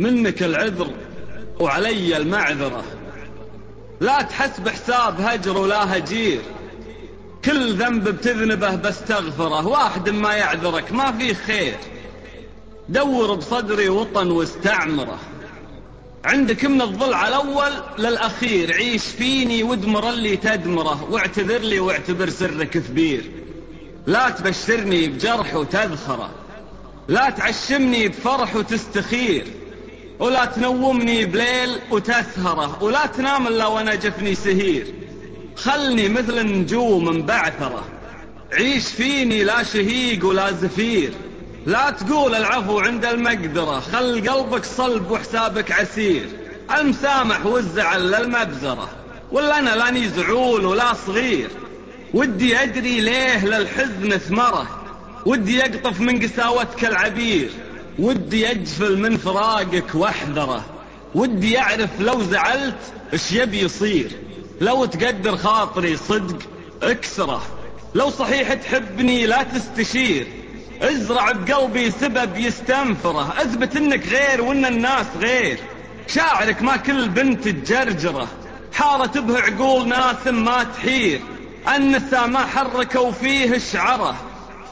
منك العذر وعلي المعذرة. لا تحس بحساب هجر ولا هجير. كل ذنب بتذنبه بستغفره واحد ما يعذرك ما فيه خير. دور بصدري وطن واستعمره. عندك من الضلع الأول للأخير. عيش فيني وادمر اللي تدمره. واعتذر لي واعتبر سرك كبير. لا تبشرني بجرح وتذخره. لا تعشمني بفرح وتستخير. ولا تنومني بليل وتسهرة ولا تنام إلا وأنا جفني سهير. خلني مثل النجوم مبعثرة عيش فيني لا شهيق ولا زفير. لا تقول العفو عند المقدرة خل قلبك صلب وحسابك عسير. المسامح والزعل للمبزرة ولا أنا لاني زعول ولا صغير. ودي أدري ليه للحزن ثمرة. ودي يقطف من قساوتك العبير. ودي أجفل من فراقك وأحذره. ودي أعرف لو زعلت إيش يبي يصير. لو تقدر خاطري صدق اكسره. لو صحيح تحبني لا تستشير. ازرع بقلبي سبب يستنفره. اثبت إنك غير وإن الناس غير. شاعرك ما كل بنت تجرجره. حارت به عقول ناس ما تحير. النساء ما حركوا فيه شعره.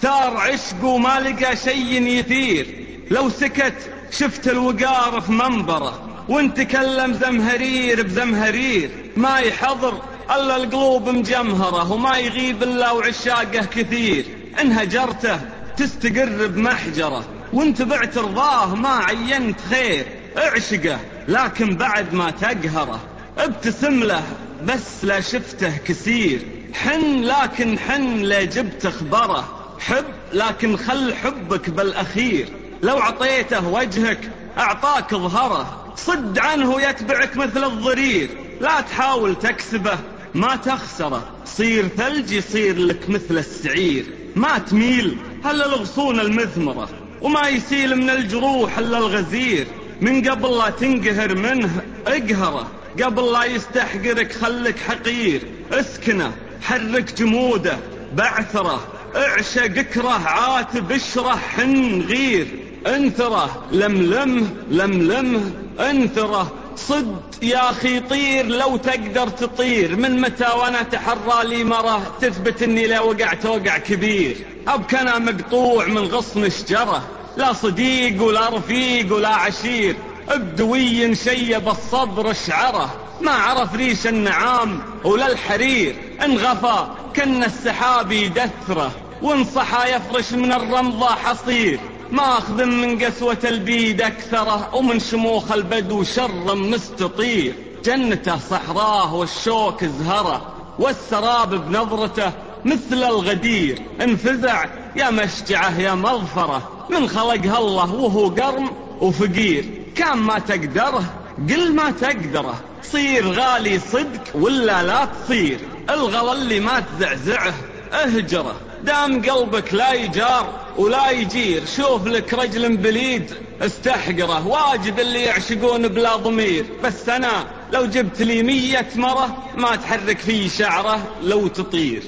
ثار عشق وما لقى شي يثير. لو سكت شفت الوقار في منبره وانت كلم زمهرير بزمهرير ما يحضر إلا القلوب مجمهرة وما يغيب إلا وعشاقه كثير. إن هجرته تستقر بمحجرة وانت بعت رضاه ما عينت خير. اعشقه لكن بعد ما تقهره. ابتسم له بس لا شفته كثير. حن لكن حن لا جبت خبره حب لكن خل حبك بالأخير. لو عطيته وجهك أعطاك ظهره. صد عنه يتبعك مثل الضرير. لا تحاول تكسبه ما تخسره. صير ثلج يصير لك مثل السعير. ما تميل هلا الغصون المثمرة وما يسيل من الجروح إلا الغزير. من قبل لا تنقهر منه اقهره. قبل لا يستحقرك خلك حقير. اسكنه حرك جموده بعثره. اعشق اكره عاتب اشرح حن غير. انثره لملمه لملمه. انثره صد يا أخي طير لو تقدر تطير. من متى وأنا تحرى لي مرة؟ تثبت أني لا وقعت وقع كبير. أبك أنا مقطوع من غصن شجرة. لا صديق ولا رفيق ولا عشير. بدوي شيب الصدر شعره. ما عرف ريش النعام ولا الحرير. انغفى كن السحاب يدثره وانصحى يفرش من الرمضة حصير. ما أخذ من قسوة البيد أكثره ومن شموخ البدو شر مستطير. جنته صحراه والشوك زهره والسراب بنظرته مثل الغدير. انفزع يا مشجعه يا مغفرة من خلقها الله وهو قرم وفقير. كان ما تقدره قل ما تقدره صير غالي صدق ولا لا تصير. الغلا اللي ما تزعزعه اهجره. دام قلبك لا يجار ولا يجير شوف لك رجل بليد استحقره. واجد اللي يعشقون بلا ضمير. بس أنا لو جبت لي مية مرة ما تحرك في شعره لو تطير.